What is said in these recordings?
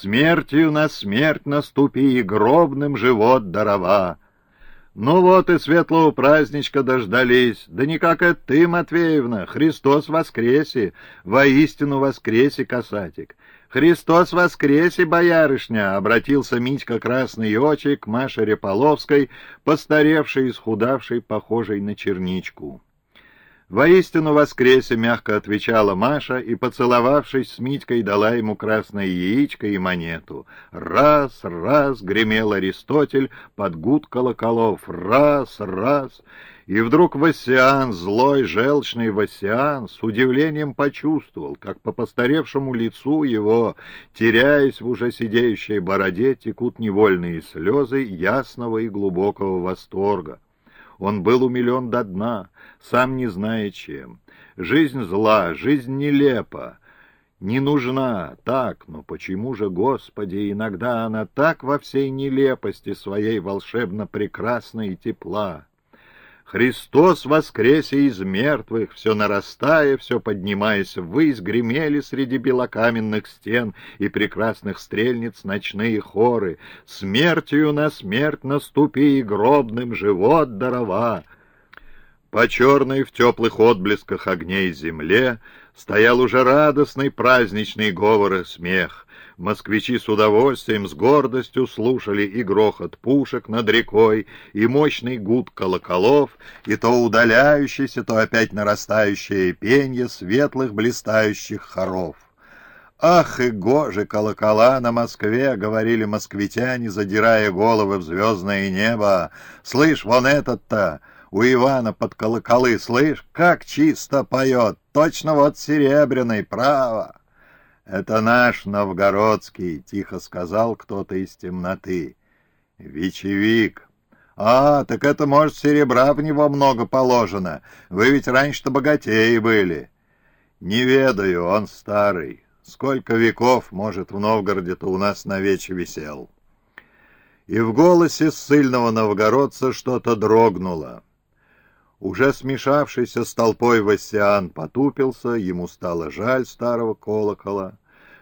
Смертью на смерть наступи и гробным живот дарова. Ну вот и светлого праздничка дождались. Да никак это ты, Матвеевна, Христос воскресе, воистину воскресе, касатик. «Христос воскресе, боярышня!» — обратился Митька Красный Очи к Маше Реполовской, постаревшей и схудавшей, похожей на черничку. «Воистину воскресе!» — мягко отвечала Маша и, поцеловавшись с Митькой, дала ему красное яичко и монету. «Раз, раз!» — гремел Аристотель под гуд колоколов. «Раз, раз!» И вдруг Вассиан, злой, желчный Вассиан, с удивлением почувствовал, как по постаревшему лицу его, теряясь в уже сидеющей бороде, текут невольные слезы ясного и глубокого восторга. Он был умилен до дна, сам не зная чем. Жизнь зла, жизнь нелепа, не нужна, так, но почему же, Господи, иногда она так во всей нелепости своей волшебно прекрасна и тепла? Христос воскресе из мертвых, все нарастая, все поднимаясь ввысь, гремели среди белокаменных стен и прекрасных стрельниц ночные хоры. Смертью на смерть наступи и гробным живот дарова. По черной в теплых отблесках огней земле стоял уже радостный праздничный говор и смех. Москвичи с удовольствием, с гордостью слушали и грохот пушек над рекой, и мощный гуд колоколов, и то удаляющееся, то опять нарастающее пенье светлых блистающих хоров. «Ах и гожи колокола на Москве!» — говорили москвитяне, задирая головы в звездное небо. «Слышь, вон этот-то! У Ивана под колоколы, слышь, как чисто поет! Точно вот серебряный, право!» «Это наш новгородский», — тихо сказал кто-то из темноты. «Вечевик». «А, так это, может, серебра в него много положено. Вы ведь раньше-то богатеи были». «Не ведаю, он старый. Сколько веков, может, в Новгороде-то у нас на вече висел». И в голосе ссыльного новгородца что-то дрогнуло. Уже смешавшийся с толпой Васян потупился, ему стало жаль старого колокола.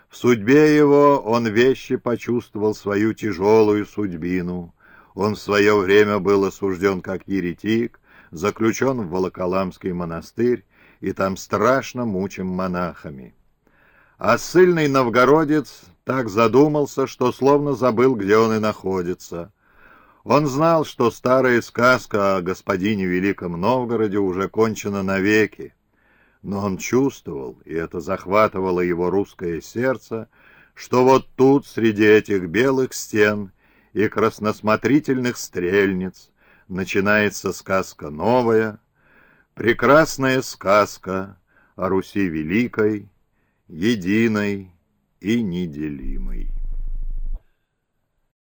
В судьбе его он вещи почувствовал свою тяжелую судьбину. Он в свое время был осужден как еретик, заключен в Волоколамский монастырь и там страшно мучим монахами. А ссыльный новгородец так задумался, что словно забыл, где он и находится. Он знал, что старая сказка о господине Великом Новгороде уже кончена навеки, но он чувствовал, и это захватывало его русское сердце, что вот тут, среди этих белых стен и красносмотрительных стрельниц, начинается сказка новая, прекрасная сказка о Руси Великой, единой и неделимой.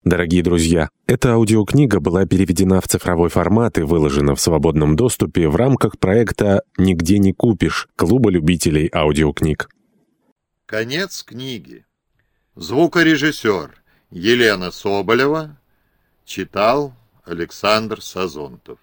Дорогие друзья, эта аудиокнига была переведена в цифровой формат и выложена в свободном доступе в рамках проекта «Нигде не купишь» Клуба любителей аудиокниг. Конец книги. Звукорежиссер Елена Соболева читал Александр Сазонтов.